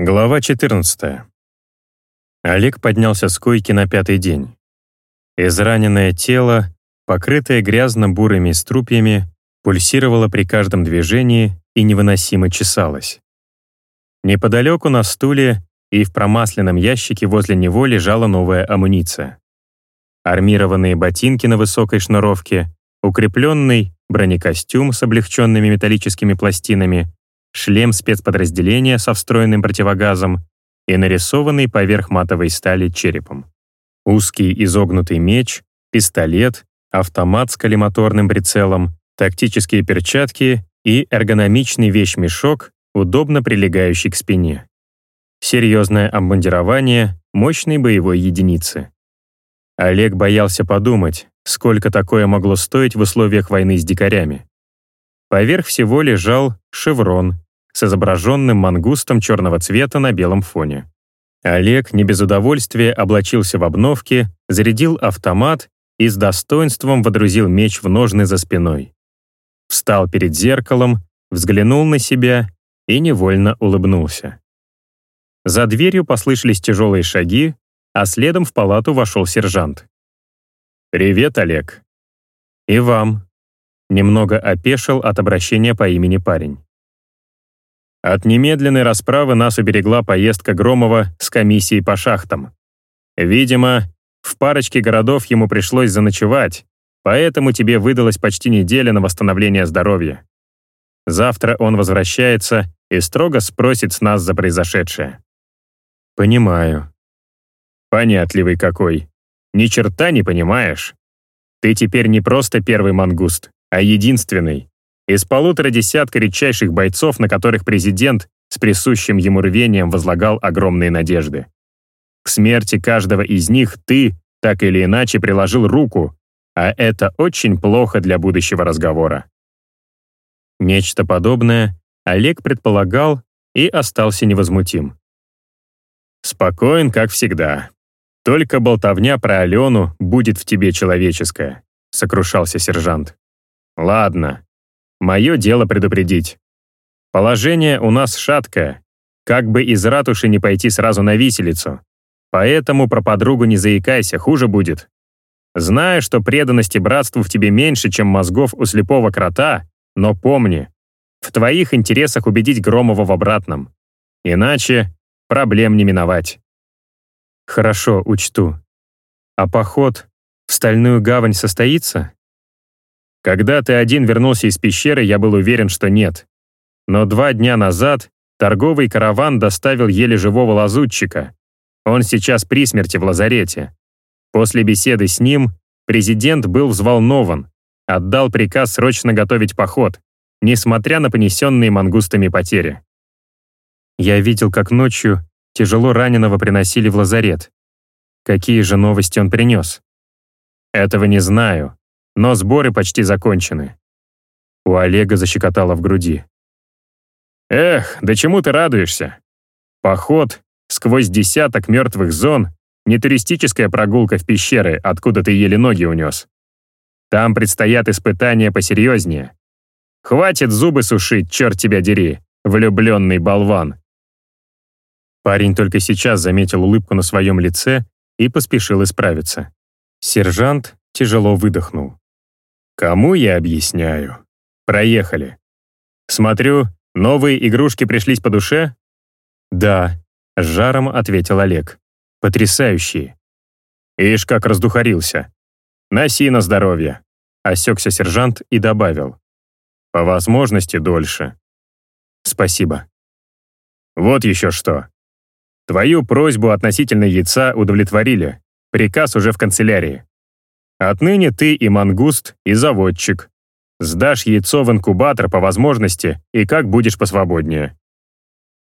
Глава 14. Олег поднялся с койки на пятый день. Израненное тело, покрытое грязно-бурыми струпьями, пульсировало при каждом движении и невыносимо чесалось. Неподалеку на стуле и в промасленном ящике возле него лежала новая амуниция. Армированные ботинки на высокой шнуровке, укрепленный бронекостюм с облегченными металлическими пластинами, шлем спецподразделения со встроенным противогазом и нарисованный поверх матовой стали черепом. Узкий изогнутый меч, пистолет, автомат с коллиматорным прицелом, тактические перчатки и эргономичный вещмешок, удобно прилегающий к спине. Серьезное обмундирование мощной боевой единицы. Олег боялся подумать, сколько такое могло стоить в условиях войны с дикарями. Поверх всего лежал шеврон с изображенным мангустом черного цвета на белом фоне. Олег не без удовольствия облачился в обновки, зарядил автомат и с достоинством водрузил меч в ножны за спиной. Встал перед зеркалом, взглянул на себя и невольно улыбнулся. За дверью послышались тяжелые шаги, а следом в палату вошел сержант. «Привет, Олег». «И вам», Немного опешил от обращения по имени парень. От немедленной расправы нас уберегла поездка Громова с комиссией по шахтам. Видимо, в парочке городов ему пришлось заночевать, поэтому тебе выдалась почти неделя на восстановление здоровья. Завтра он возвращается и строго спросит с нас за произошедшее. Понимаю. Понятливый какой. Ни черта не понимаешь. Ты теперь не просто первый мангуст, а единственный. Из полутора десятка редчайших бойцов, на которых президент с присущим ему рвением возлагал огромные надежды. К смерти каждого из них ты, так или иначе, приложил руку, а это очень плохо для будущего разговора. Нечто подобное Олег предполагал и остался невозмутим. «Спокоен, как всегда. Только болтовня про Алену будет в тебе человеческая», — сокрушался сержант. Ладно. Мое дело предупредить. Положение у нас шаткое. Как бы из ратуши не пойти сразу на виселицу. Поэтому про подругу не заикайся, хуже будет. Знаю, что преданности братству в тебе меньше, чем мозгов у слепого крота, но помни, в твоих интересах убедить Громова в обратном. Иначе проблем не миновать. Хорошо, учту. А поход в Стальную гавань состоится? Когда ты один вернулся из пещеры, я был уверен, что нет. Но два дня назад торговый караван доставил еле живого лазутчика. Он сейчас при смерти в лазарете. После беседы с ним президент был взволнован, отдал приказ срочно готовить поход, несмотря на понесенные мангустами потери. Я видел, как ночью тяжело раненого приносили в лазарет. Какие же новости он принес? Этого не знаю, но сборы почти закончены. У Олега защекотало в груди. Эх, да чему ты радуешься? Поход сквозь десяток мертвых зон — не туристическая прогулка в пещеры, откуда ты еле ноги унес. Там предстоят испытания посерьезнее. Хватит зубы сушить, черт тебя дери, влюбленный болван. Парень только сейчас заметил улыбку на своем лице и поспешил исправиться. Сержант тяжело выдохнул. Кому я объясняю? Проехали. Смотрю, новые игрушки пришлись по душе? Да, с жаром ответил Олег. Потрясающие. Ишь, как раздухарился. Носи на здоровье. Осекся сержант и добавил. По возможности дольше. Спасибо. Вот еще что. Твою просьбу относительно яйца удовлетворили. Приказ уже в канцелярии. Отныне ты и мангуст, и заводчик. Сдашь яйцо в инкубатор по возможности и как будешь посвободнее».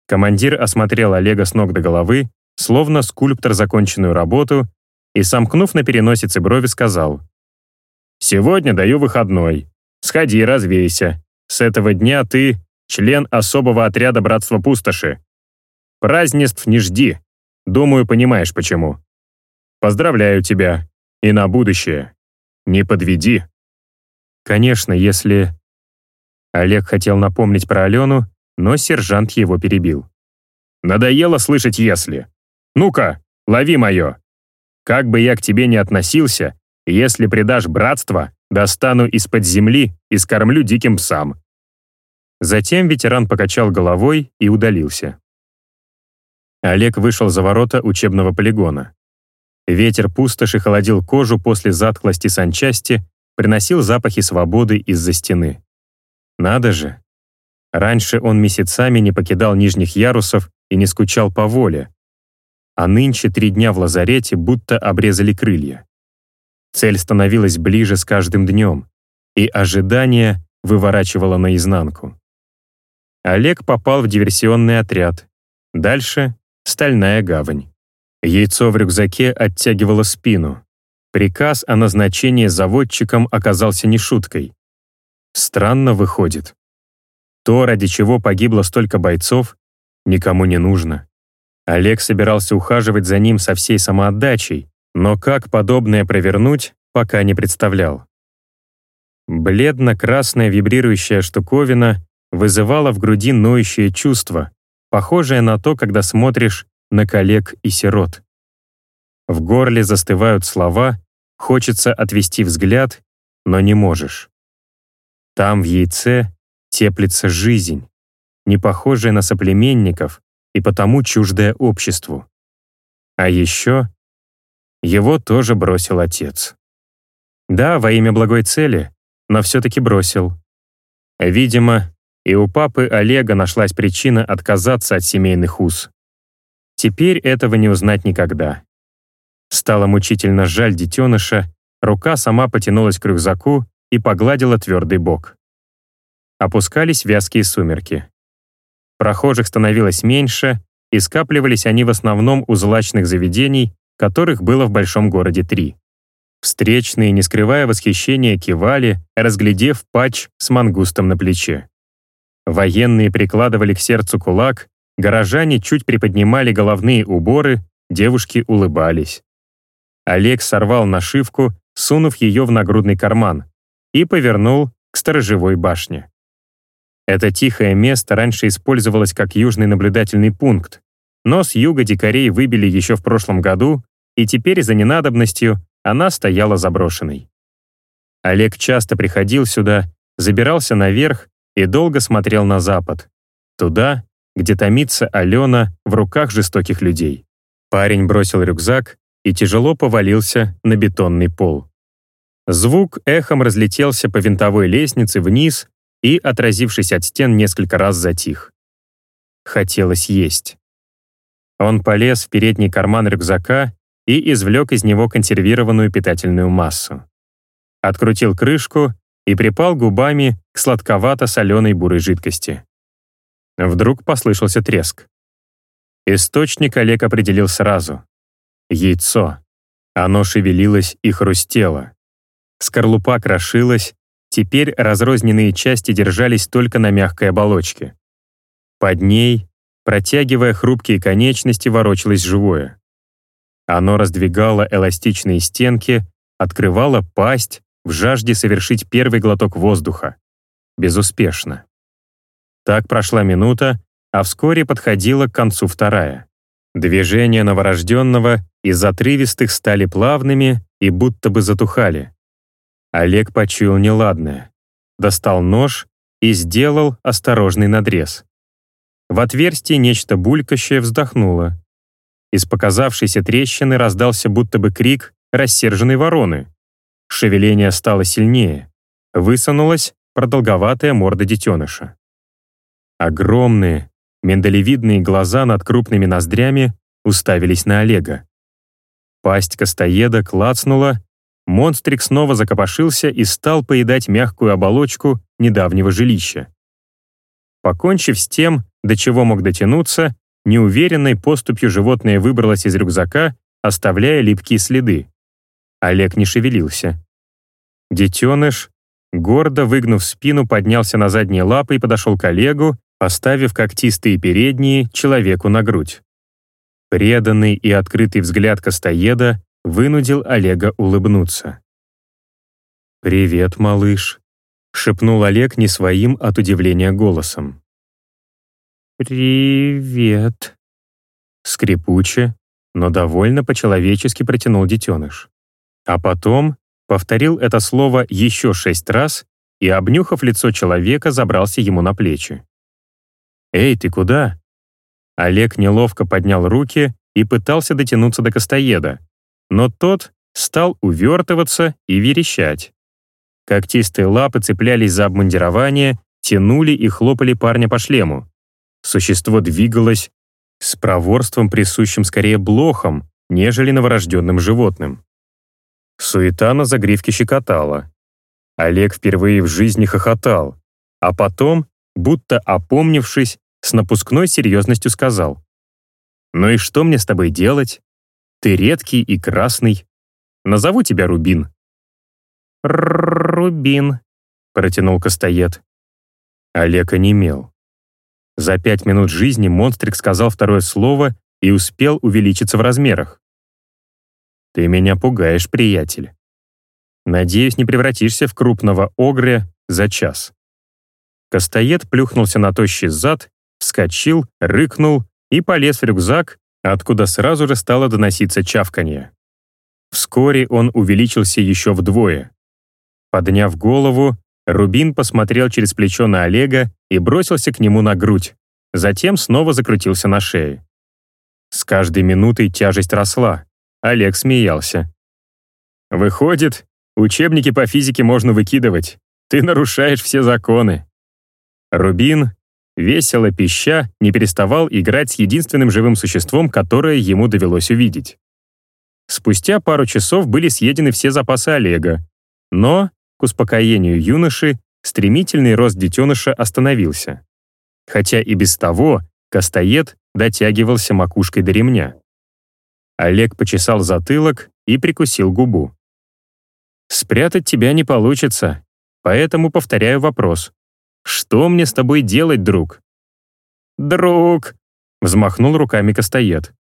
Командир осмотрел Олега с ног до головы, словно скульптор законченную работу, и, сомкнув на переносице брови, сказал, «Сегодня даю выходной. Сходи, развейся. С этого дня ты член особого отряда Братства Пустоши. Празднеств не жди. Думаю, понимаешь, почему. Поздравляю тебя. И на будущее. Не подведи. Конечно, если... Олег хотел напомнить про Алену, но сержант его перебил. Надоело слышать «если». Ну-ка, лови мое. Как бы я к тебе не относился, если предашь братство, достану из-под земли и скормлю диким псам». Затем ветеран покачал головой и удалился. Олег вышел за ворота учебного полигона. Ветер пустоши холодил кожу после затхлости санчасти, приносил запахи свободы из-за стены. Надо же. Раньше он месяцами не покидал нижних ярусов и не скучал по воле. А нынче три дня в лазарете будто обрезали крылья. Цель становилась ближе с каждым днем, и ожидание выворачивало наизнанку. Олег попал в диверсионный отряд. Дальше — стальная гавань. Яйцо в рюкзаке оттягивало спину. Приказ о назначении заводчиком оказался не шуткой. Странно выходит. То, ради чего погибло столько бойцов, никому не нужно. Олег собирался ухаживать за ним со всей самоотдачей, но как подобное провернуть, пока не представлял. Бледно-красная вибрирующая штуковина вызывала в груди ноющее чувство, похожее на то, когда смотришь на коллег и сирот. В горле застывают слова, хочется отвести взгляд, но не можешь. Там, в яйце, теплится жизнь, не похожая на соплеменников и потому чуждая обществу. А еще его тоже бросил отец. Да, во имя благой цели, но все-таки бросил. Видимо, и у папы Олега нашлась причина отказаться от семейных уз. Теперь этого не узнать никогда. Стало мучительно жаль детеныша, рука сама потянулась к рюкзаку и погладила твердый бок. Опускались вязкие сумерки. Прохожих становилось меньше, и скапливались они в основном у злачных заведений, которых было в большом городе три. Встречные, не скрывая восхищения, кивали, разглядев патч с мангустом на плече. Военные прикладывали к сердцу кулак, Горожане чуть приподнимали головные уборы, девушки улыбались. Олег сорвал нашивку, сунув ее в нагрудный карман, и повернул к сторожевой башне. Это тихое место раньше использовалось как южный наблюдательный пункт, но с юга дикарей выбили еще в прошлом году, и теперь за ненадобностью она стояла заброшенной. Олег часто приходил сюда, забирался наверх и долго смотрел на запад, туда, где томится Алена в руках жестоких людей. Парень бросил рюкзак и тяжело повалился на бетонный пол. Звук эхом разлетелся по винтовой лестнице вниз и, отразившись от стен, несколько раз затих. Хотелось есть. Он полез в передний карман рюкзака и извлек из него консервированную питательную массу. Открутил крышку и припал губами к сладковато-соленой бурой жидкости. Вдруг послышался треск. Источник Олег определил сразу. Яйцо. Оно шевелилось и хрустело. Скорлупа крошилась, теперь разрозненные части держались только на мягкой оболочке. Под ней, протягивая хрупкие конечности, ворочалось живое. Оно раздвигало эластичные стенки, открывало пасть в жажде совершить первый глоток воздуха. Безуспешно. Так прошла минута, а вскоре подходила к концу вторая. Движения новорожденного из отрывистых стали плавными и будто бы затухали. Олег почуял неладное. Достал нож и сделал осторожный надрез. В отверстии нечто булькающее вздохнуло. Из показавшейся трещины раздался будто бы крик рассерженной вороны. Шевеление стало сильнее. Высунулась продолговатая морда детеныша. Огромные, миндалевидные глаза над крупными ноздрями уставились на Олега. Пасть костоеда клацнула, монстрик снова закопошился и стал поедать мягкую оболочку недавнего жилища. Покончив с тем, до чего мог дотянуться, неуверенной поступью животное выбралось из рюкзака, оставляя липкие следы. Олег не шевелился. Детеныш, гордо выгнув спину, поднялся на задние лапы и подошел к Олегу, поставив когтистые передние человеку на грудь. Преданный и открытый взгляд Костоеда вынудил Олега улыбнуться. «Привет, малыш», — шепнул Олег не своим от удивления голосом. «Привет», Скрипуче, но довольно по-человечески протянул детеныш. А потом повторил это слово еще шесть раз и, обнюхав лицо человека, забрался ему на плечи. «Эй, ты куда?» Олег неловко поднял руки и пытался дотянуться до Костоеда, но тот стал увертываться и верещать. Когтистые лапы цеплялись за обмундирование, тянули и хлопали парня по шлему. Существо двигалось с проворством, присущим скорее блохам, нежели новорожденным животным. Суета на загривке щекотала. Олег впервые в жизни хохотал, а потом, будто опомнившись, с напускной серьезностью сказал. «Ну и что мне с тобой делать? Ты редкий и красный. Назову тебя Рубин». «Рубин», — протянул Костоед. Олег онемел. За пять минут жизни монстрик сказал второе слово и успел увеличиться в размерах. «Ты меня пугаешь, приятель. Надеюсь, не превратишься в крупного огря за час». Костоед плюхнулся на тощий зад, вскочил, рыкнул и полез в рюкзак, откуда сразу же стало доноситься чавканье. Вскоре он увеличился еще вдвое. Подняв голову, Рубин посмотрел через плечо на Олега и бросился к нему на грудь, затем снова закрутился на шее. С каждой минутой тяжесть росла. Олег смеялся. «Выходит, учебники по физике можно выкидывать. Ты нарушаешь все законы». Рубин, весело пища, не переставал играть с единственным живым существом, которое ему довелось увидеть. Спустя пару часов были съедены все запасы Олега, но к успокоению юноши стремительный рост детеныша остановился. Хотя и без того Костоед дотягивался макушкой до ремня. Олег почесал затылок и прикусил губу. «Спрятать тебя не получится, поэтому повторяю вопрос. Что мне с тобой делать, друг?» «Друг!» — взмахнул руками Костоед.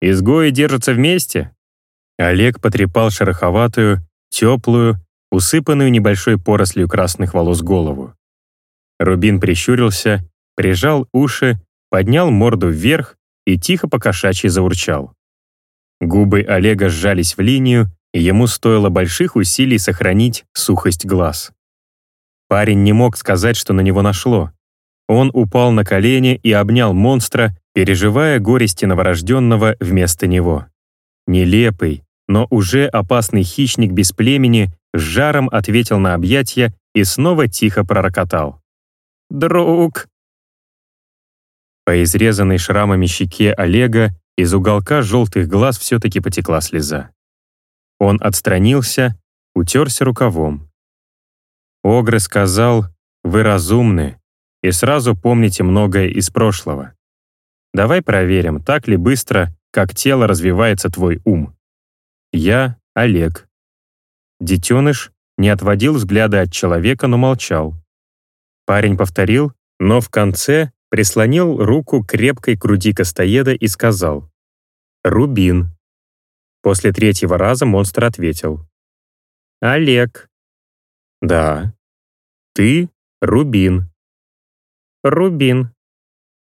«Изгои держатся вместе?» Олег потрепал шероховатую, теплую, усыпанную небольшой порослью красных волос голову. Рубин прищурился, прижал уши, поднял морду вверх и тихо покошачьи заурчал. Губы Олега сжались в линию, и ему стоило больших усилий сохранить сухость глаз. Парень не мог сказать, что на него нашло. Он упал на колени и обнял монстра, переживая горести новорожденного вместо него. Нелепый, но уже опасный хищник без племени с жаром ответил на объятия и снова тихо пророкотал. «Друг!» По изрезанной шрамами щеке Олега из уголка желтых глаз все-таки потекла слеза. Он отстранился, утерся рукавом. Огры сказал, «Вы разумны и сразу помните многое из прошлого. Давай проверим, так ли быстро, как тело развивается твой ум. Я Олег, Детеныш не отводил взгляда от человека, но молчал. Парень повторил, но в конце прислонил руку крепкой груди Костоеда и сказал «Рубин». После третьего раза монстр ответил «Олег». «Да». «Ты Рубин». «Рубин».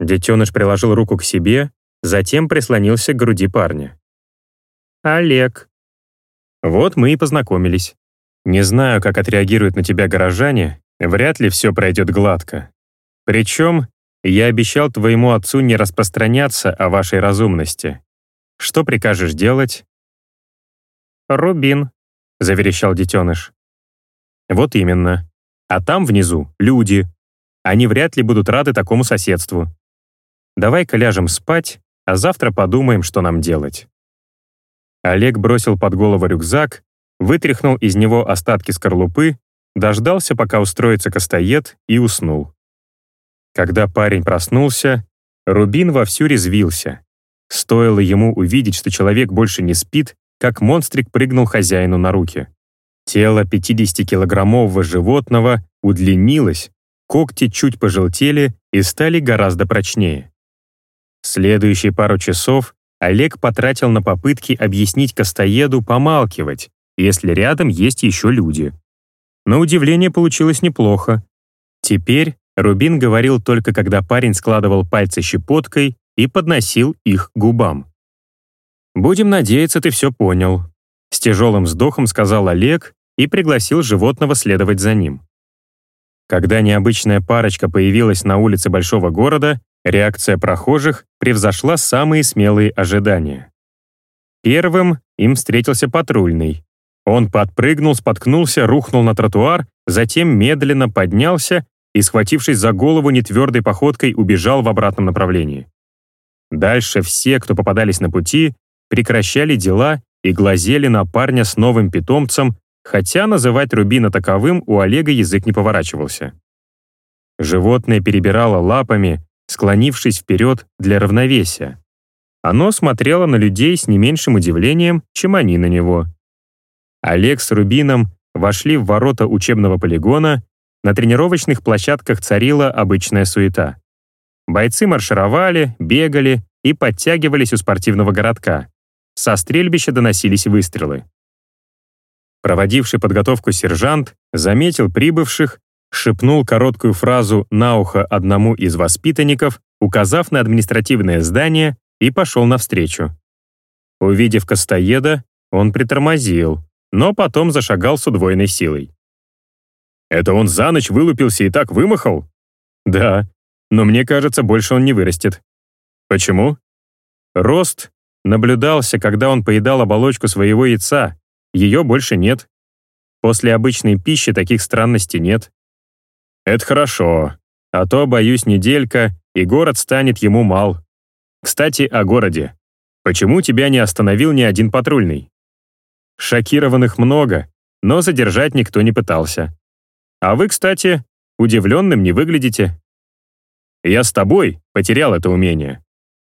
Детеныш приложил руку к себе, затем прислонился к груди парня. «Олег». Вот мы и познакомились. Не знаю, как отреагируют на тебя горожане, вряд ли все пройдет гладко. Причем я обещал твоему отцу не распространяться о вашей разумности. Что прикажешь делать?» «Рубин», — заверещал детеныш. «Вот именно. А там внизу люди. Они вряд ли будут рады такому соседству. Давай-ка ляжем спать, а завтра подумаем, что нам делать». Олег бросил под голову рюкзак, вытряхнул из него остатки скорлупы, дождался, пока устроится костоед, и уснул. Когда парень проснулся, Рубин вовсю резвился. Стоило ему увидеть, что человек больше не спит, как монстрик прыгнул хозяину на руки. Тело 50-килограммового животного удлинилось, когти чуть пожелтели и стали гораздо прочнее. Следующие пару часов Олег потратил на попытки объяснить Костоеду помалкивать, если рядом есть еще люди. На удивление получилось неплохо. Теперь Рубин говорил только когда парень складывал пальцы щепоткой и подносил их губам. «Будем надеяться, ты все понял», — с тяжелым вздохом сказал Олег и пригласил животного следовать за ним. Когда необычная парочка появилась на улице большого города, реакция прохожих превзошла самые смелые ожидания. Первым им встретился патрульный. Он подпрыгнул, споткнулся, рухнул на тротуар, затем медленно поднялся и, схватившись за голову нетвердой походкой, убежал в обратном направлении. Дальше все, кто попадались на пути, прекращали дела и глазели на парня с новым питомцем, хотя называть Рубина таковым у Олега язык не поворачивался. Животное перебирало лапами, склонившись вперед для равновесия. Оно смотрело на людей с не меньшим удивлением, чем они на него. Олег с Рубином вошли в ворота учебного полигона, на тренировочных площадках царила обычная суета. Бойцы маршировали, бегали и подтягивались у спортивного городка. Со стрельбища доносились выстрелы. Проводивший подготовку сержант заметил прибывших, шепнул короткую фразу на ухо одному из воспитанников, указав на административное здание, и пошел навстречу. Увидев Костоеда, он притормозил, но потом зашагал с удвоенной силой. «Это он за ночь вылупился и так вымахал?» «Да, но мне кажется, больше он не вырастет». «Почему?» Рост наблюдался, когда он поедал оболочку своего яйца, ее больше нет. После обычной пищи таких странностей нет. Это хорошо, а то, боюсь, неделька, и город станет ему мал. Кстати, о городе. Почему тебя не остановил ни один патрульный? Шокированных много, но задержать никто не пытался. А вы, кстати, удивленным не выглядите. Я с тобой потерял это умение.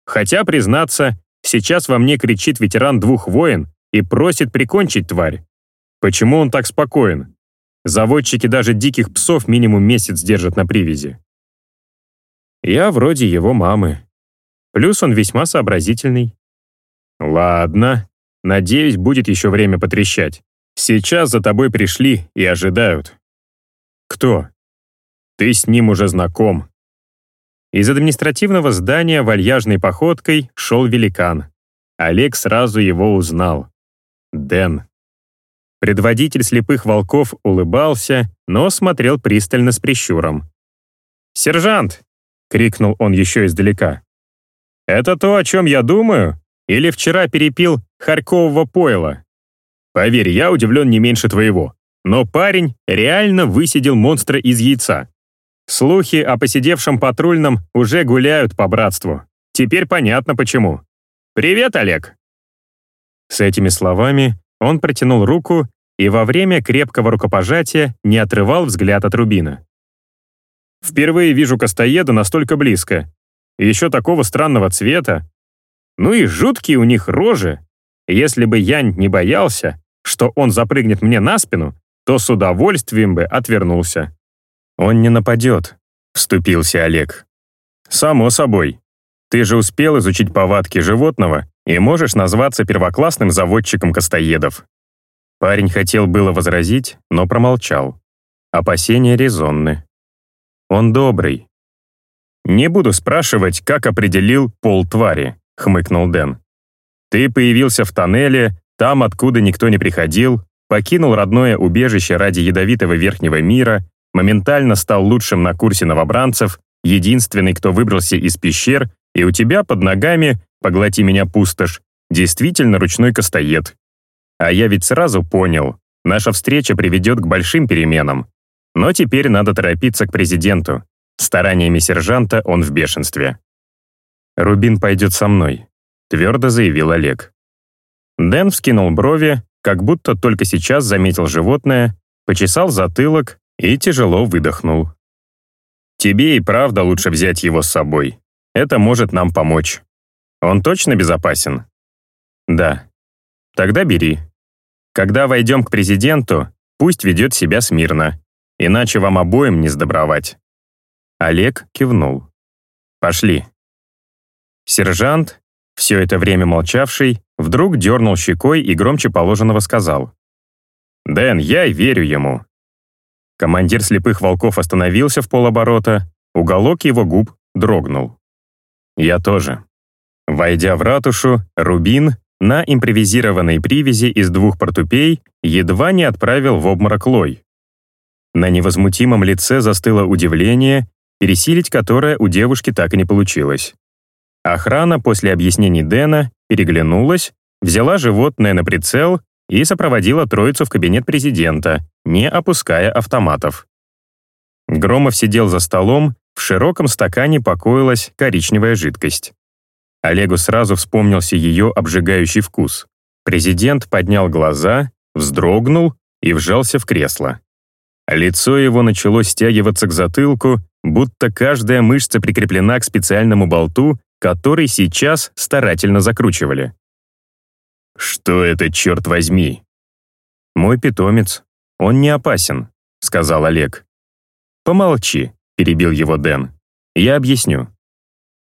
Хотя, признаться, сейчас во мне кричит ветеран двух войн, и просит прикончить тварь. Почему он так спокоен? Заводчики даже диких псов минимум месяц держат на привязи. Я вроде его мамы. Плюс он весьма сообразительный. Ладно, надеюсь, будет еще время потрещать. Сейчас за тобой пришли и ожидают. Кто? Ты с ним уже знаком. Из административного здания вальяжной походкой шел великан. Олег сразу его узнал. Дэн. Предводитель слепых волков улыбался, но смотрел пристально с прищуром. «Сержант!» — крикнул он еще издалека. «Это то, о чем я думаю? Или вчера перепил харькового пойла? Поверь, я удивлен не меньше твоего. Но парень реально высидел монстра из яйца. Слухи о посидевшем патрульном уже гуляют по братству. Теперь понятно почему. Привет, Олег!» С этими словами он протянул руку и во время крепкого рукопожатия не отрывал взгляд от Рубина. «Впервые вижу Костоеда настолько близко. Еще такого странного цвета. Ну и жуткие у них рожи. Если бы я не боялся, что он запрыгнет мне на спину, то с удовольствием бы отвернулся». «Он не нападет», — вступился Олег. «Само собой. Ты же успел изучить повадки животного и можешь назваться первоклассным заводчиком костоедов». Парень хотел было возразить, но промолчал. Опасения резонны. Он добрый. «Не буду спрашивать, как определил пол твари», — хмыкнул Дэн. «Ты появился в тоннеле, там, откуда никто не приходил, покинул родное убежище ради ядовитого верхнего мира, моментально стал лучшим на курсе новобранцев, единственный, кто выбрался из пещер, и у тебя под ногами поглоти меня пустошь, действительно ручной костоед. А я ведь сразу понял, наша встреча приведет к большим переменам. Но теперь надо торопиться к президенту. Стараниями сержанта он в бешенстве. «Рубин пойдет со мной», — твердо заявил Олег. Дэн вскинул брови, как будто только сейчас заметил животное, почесал затылок и тяжело выдохнул. «Тебе и правда лучше взять его с собой. Это может нам помочь». Он точно безопасен? Да. Тогда бери. Когда войдем к президенту, пусть ведет себя смирно, иначе вам обоим не сдобровать. Олег кивнул. Пошли. Сержант, все это время молчавший, вдруг дернул щекой и громче положенного сказал. «Дэн, я верю ему». Командир слепых волков остановился в полоборота, уголок его губ дрогнул. «Я тоже». Войдя в ратушу, Рубин на импровизированной привязи из двух портупей едва не отправил в обморок Лой. На невозмутимом лице застыло удивление, пересилить которое у девушки так и не получилось. Охрана после объяснений Дэна переглянулась, взяла животное на прицел и сопроводила троицу в кабинет президента, не опуская автоматов. Громов сидел за столом, в широком стакане покоилась коричневая жидкость. Олегу сразу вспомнился ее обжигающий вкус. Президент поднял глаза, вздрогнул и вжался в кресло. Лицо его начало стягиваться к затылку, будто каждая мышца прикреплена к специальному болту, который сейчас старательно закручивали. «Что это, черт возьми?» «Мой питомец. Он не опасен», — сказал Олег. «Помолчи», — перебил его Дэн. «Я объясню».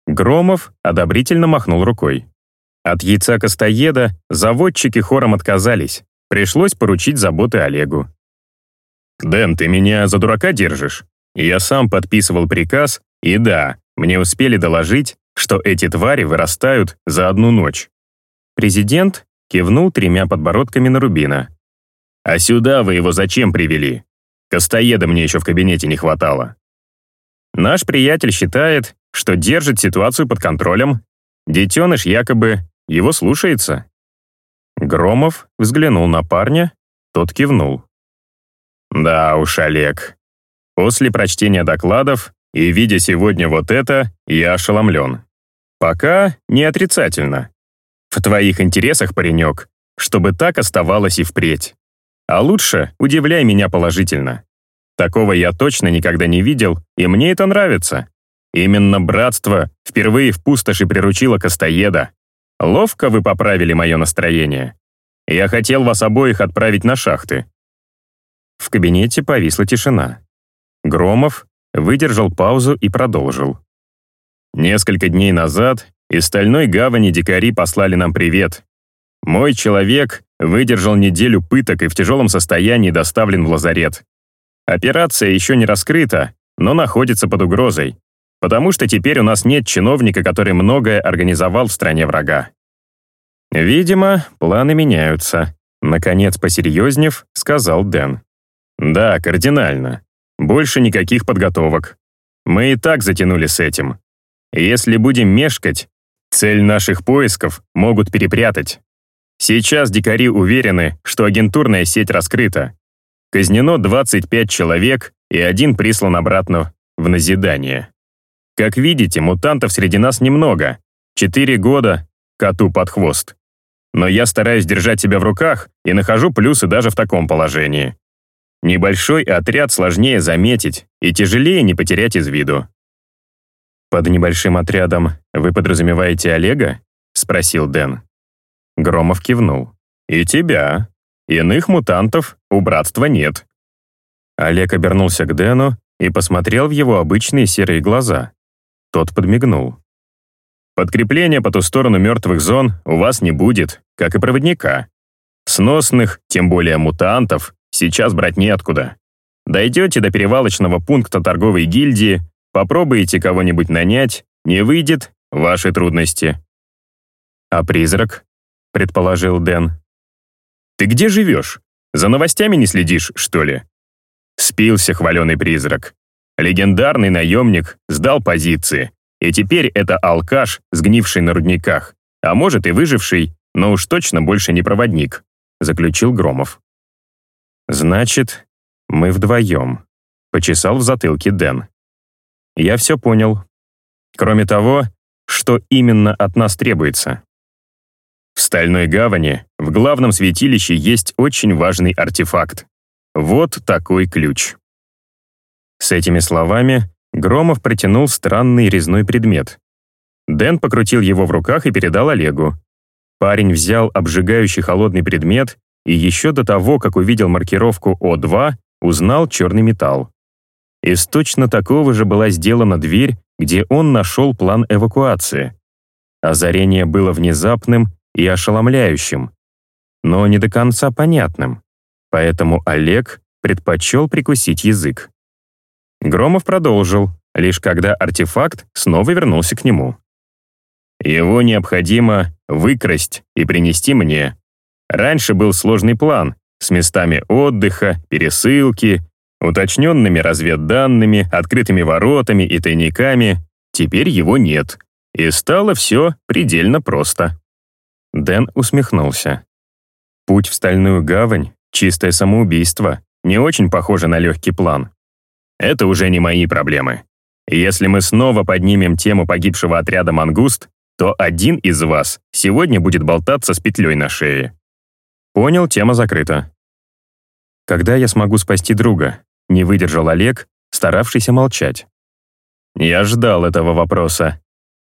Громов одобрительно махнул рукой. От яйца Костоеда заводчики хором отказались. Пришлось поручить заботы Олегу. «Дэн, ты меня за дурака держишь?» Я сам подписывал приказ, и да, мне успели доложить, что эти твари вырастают за одну ночь. Президент кивнул тремя подбородками на Рубина. «А сюда вы его зачем привели? Костоеда мне еще в кабинете не хватало». Наш приятель считает, что держит ситуацию под контролем. Детеныш якобы его слушается. Громов взглянул на парня, тот кивнул. Да уж, Олег. После прочтения докладов и видя сегодня вот это, я ошеломлен. Пока не отрицательно. В твоих интересах, паренек, чтобы так оставалось и впредь. А лучше удивляй меня положительно. Такого я точно никогда не видел, и мне это нравится. Именно братство впервые в пустоши приручило Костоеда. Ловко вы поправили мое настроение. Я хотел вас обоих отправить на шахты. В кабинете повисла тишина. Громов выдержал паузу и продолжил. Несколько дней назад из Стальной гавани дикари послали нам привет. Мой человек выдержал неделю пыток и в тяжелом состоянии доставлен в лазарет. Операция еще не раскрыта, но находится под угрозой, потому что теперь у нас нет чиновника, который многое организовал в стране врага. Видимо, планы меняются. Наконец, посерьезнев, сказал Дэн. Да, кардинально. Больше никаких подготовок. Мы и так затянули с этим. Если будем мешкать, цель наших поисков могут перепрятать. Сейчас дикари уверены, что агентурная сеть раскрыта. Казнено 25 человек, и один прислан обратно в назидание. Как видите, мутантов среди нас немного. Четыре года коту под хвост. Но я стараюсь держать себя в руках и нахожу плюсы даже в таком положении. Небольшой отряд сложнее заметить и тяжелее не потерять из виду. «Под небольшим отрядом вы подразумеваете Олега?» — спросил Дэн. Громов кивнул. «И тебя. Иных мутантов у братства нет». Олег обернулся к Дэну и посмотрел в его обычные серые глаза. Тот подмигнул. «Подкрепления по ту сторону мертвых зон у вас не будет, как и проводника. Сносных, тем более мутантов, сейчас брать неоткуда. Дойдете до перевалочного пункта торговой гильдии, попробуете кого-нибудь нанять, не выйдет — ваши трудности. «А призрак?» — предположил Дэн. «Ты где живешь? За новостями не следишь, что ли?» Спился хваленый призрак. Легендарный наемник сдал позиции, и теперь это алкаш, сгнивший на рудниках, а может и выживший, но уж точно больше не проводник, заключил Громов. «Значит, мы вдвоем», — почесал в затылке Дэн. «Я все понял. Кроме того, что именно от нас требуется?» В Стальной гавани, в главном святилище, есть очень важный артефакт. Вот такой ключ. С этими словами Громов протянул странный резной предмет. Дэн покрутил его в руках и передал Олегу. Парень взял обжигающий холодный предмет и еще до того, как увидел маркировку О2, узнал черный металл. Из точно такого же была сделана дверь, где он нашел план эвакуации. Озарение было внезапным и ошеломляющим, но не до конца понятным, поэтому Олег предпочел прикусить язык. Громов продолжил, лишь когда артефакт снова вернулся к нему. Его необходимо выкрасть и принести мне. Раньше был сложный план с местами отдыха, пересылки, уточненными разведданными, открытыми воротами и тайниками. Теперь его нет. И стало все предельно просто. Дэн усмехнулся. Путь в Стальную гавань — чистое самоубийство, не очень похоже на легкий план. Это уже не мои проблемы. Если мы снова поднимем тему погибшего отряда «Мангуст», то один из вас сегодня будет болтаться с петлей на шее. Понял, тема закрыта. Когда я смогу спасти друга? Не выдержал Олег, старавшийся молчать. Я ждал этого вопроса.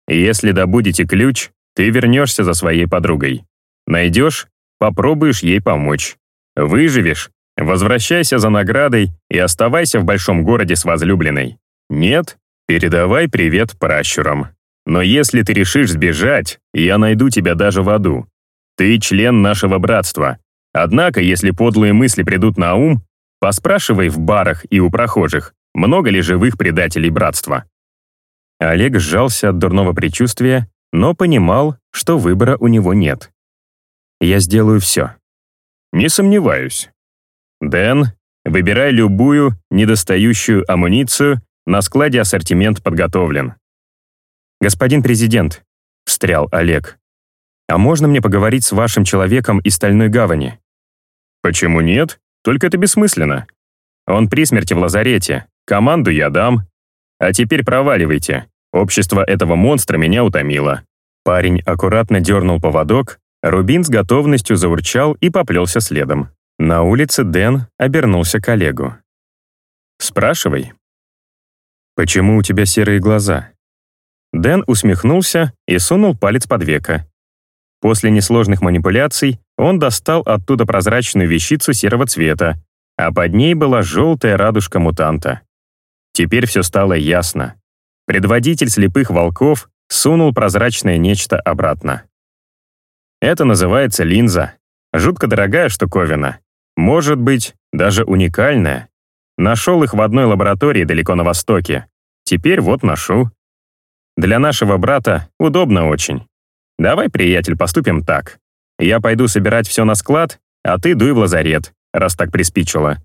Если добудете ключ, ты вернешься за своей подругой. Найдешь, попробуешь ей помочь. Выживешь, возвращайся за наградой и оставайся в большом городе с возлюбленной. Нет, передавай привет пращурам. Но если ты решишь сбежать, я найду тебя даже в аду. Ты член нашего братства. Однако, если подлые мысли придут на ум, поспрашивай в барах и у прохожих, много ли живых предателей братства. Олег сжался от дурного предчувствия, но понимал, что выбора у него нет. «Я сделаю все». «Не сомневаюсь». «Дэн, выбирай любую недостающую амуницию, на складе ассортимент подготовлен. «Господин президент», — встрял Олег, «а можно мне поговорить с вашим человеком из Стальной гавани?» «Почему нет? Только это бессмысленно. Он при смерти в лазарете. Команду я дам. А теперь проваливайте. Общество этого монстра меня утомило». Парень аккуратно дернул поводок, Рубин с готовностью заурчал и поплелся следом. На улице Дэн обернулся к Олегу. «Спрашивай». «Почему у тебя серые глаза?» Дэн усмехнулся и сунул палец под веко. После несложных манипуляций он достал оттуда прозрачную вещицу серого цвета, а под ней была желтая радужка мутанта. Теперь все стало ясно. Предводитель слепых волков сунул прозрачное нечто обратно. Это называется линза. Жутко дорогая штуковина. Может быть, даже уникальная. Нашел их в одной лаборатории далеко на востоке. Теперь вот ношу. Для нашего брата удобно очень. Давай, приятель, поступим так. Я пойду собирать все на склад, а ты дуй в лазарет, раз так приспичило.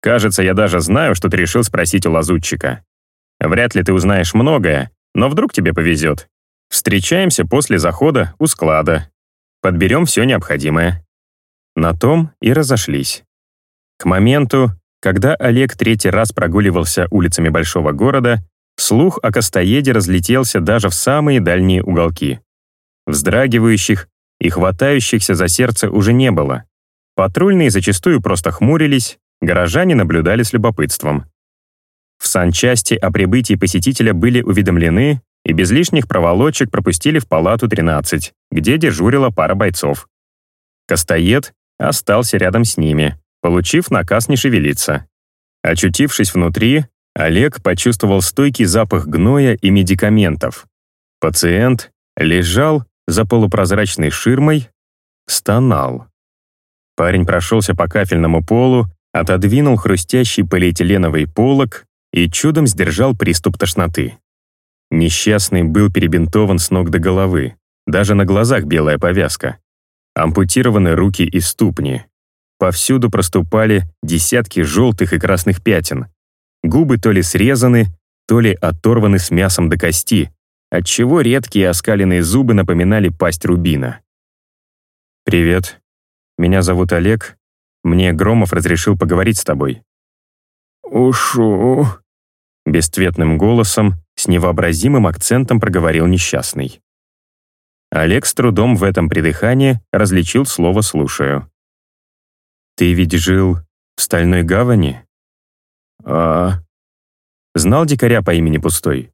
Кажется, я даже знаю, что ты решил спросить у лазутчика. Вряд ли ты узнаешь многое, но вдруг тебе повезет. Встречаемся после захода у склада. Подберем все необходимое. На том и разошлись. К моменту, когда Олег третий раз прогуливался улицами большого города, Слух о Костоеде разлетелся даже в самые дальние уголки. Вздрагивающих и хватающихся за сердце уже не было. Патрульные зачастую просто хмурились, горожане наблюдали с любопытством. В санчасти о прибытии посетителя были уведомлены и без лишних проволочек пропустили в палату 13, где дежурила пара бойцов. Костоед остался рядом с ними, получив наказ не шевелиться. Очутившись внутри, Олег почувствовал стойкий запах гноя и медикаментов. Пациент лежал за полупрозрачной ширмой, стонал. Парень прошелся по кафельному полу, отодвинул хрустящий полиэтиленовый полог и чудом сдержал приступ тошноты. Несчастный был перебинтован с ног до головы, даже на глазах белая повязка. Ампутированы руки и ступни. Повсюду проступали десятки желтых и красных пятен, Губы то ли срезаны, то ли оторваны с мясом до кости, отчего редкие оскаленные зубы напоминали пасть рубина. «Привет. Меня зовут Олег. Мне Громов разрешил поговорить с тобой». «Ушу», — бесцветным голосом, с невообразимым акцентом проговорил несчастный. Олег с трудом в этом придыхании различил слово «слушаю». «Ты ведь жил в Стальной гавани?» «А...» Знал дикаря по имени Пустой?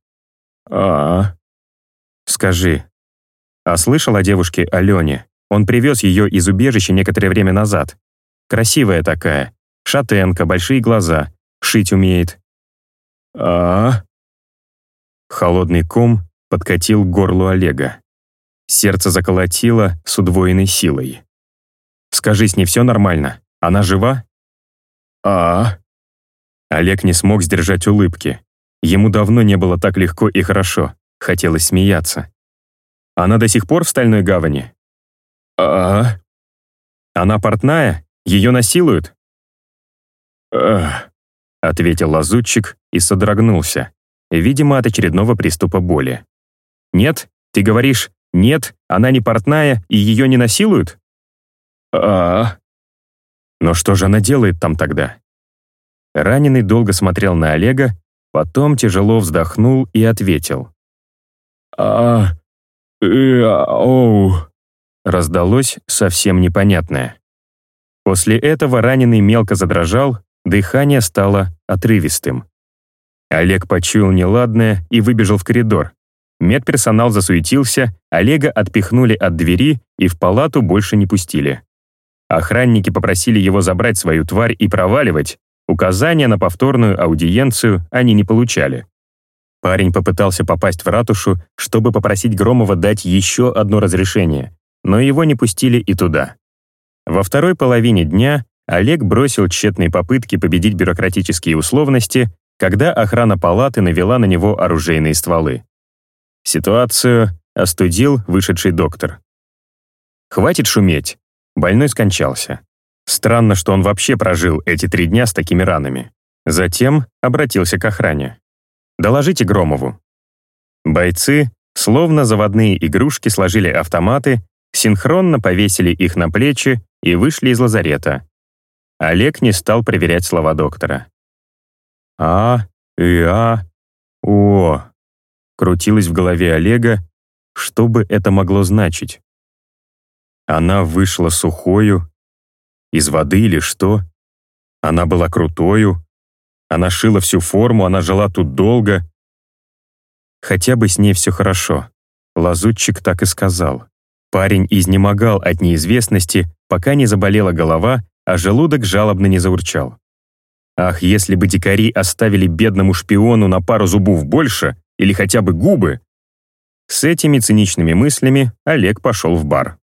«А...» «Скажи, а слышал о девушке Алене? Он привез ее из убежища некоторое время назад. Красивая такая, шатенка, большие глаза, шить умеет». «А...» Холодный ком подкатил к горлу Олега. Сердце заколотило с удвоенной силой. «Скажи, с ней все нормально? Она жива?» «А...» Олег не смог сдержать улыбки. Ему давно не было так легко и хорошо, хотелось смеяться. Она до сих пор в Стальной гавани? А? Она портная? Ее насилуют? Ах. Ответил лазутчик и содрогнулся, видимо, от очередного приступа боли. Нет? Ты говоришь, нет, она не портная и ее не насилуют? А? Но что же она делает там тогда? Раненый долго смотрел на Олега, потом тяжело вздохнул и ответил. А? э, Оу. Раздалось совсем непонятное. После этого раненый мелко задрожал, дыхание стало отрывистым. Олег почуял неладное и выбежал в коридор. Медперсонал засуетился, Олега отпихнули от двери и в палату больше не пустили. Охранники попросили его забрать свою тварь и проваливать, указания на повторную аудиенцию они не получали. Парень попытался попасть в ратушу, чтобы попросить Громова дать еще одно разрешение, но его не пустили и туда. Во второй половине дня Олег бросил тщетные попытки победить бюрократические условности, когда охрана палаты навела на него оружейные стволы. Ситуацию остудил вышедший доктор. «Хватит шуметь!» Больной скончался. Странно, что он вообще прожил эти три дня с такими ранами. Затем обратился к охране. «Доложите Громову». Бойцы, словно заводные игрушки, сложили автоматы, синхронно повесили их на плечи и вышли из лазарета. Олег не стал проверять слова доктора. «А, а, о», крутилось в голове Олега, что бы это могло значить. Она вышла сухою, из воды или что? Она была крутою, она шила всю форму, она жила тут долго. Хотя бы с ней все хорошо. Лазутчик так и сказал. Парень изнемогал от неизвестности, пока не заболела голова, а желудок жалобно не заурчал. Ах, если бы дикари оставили бедному шпиону на пару зубов больше, или хотя бы губы. С этими циничными мыслями Олег пошел в бар.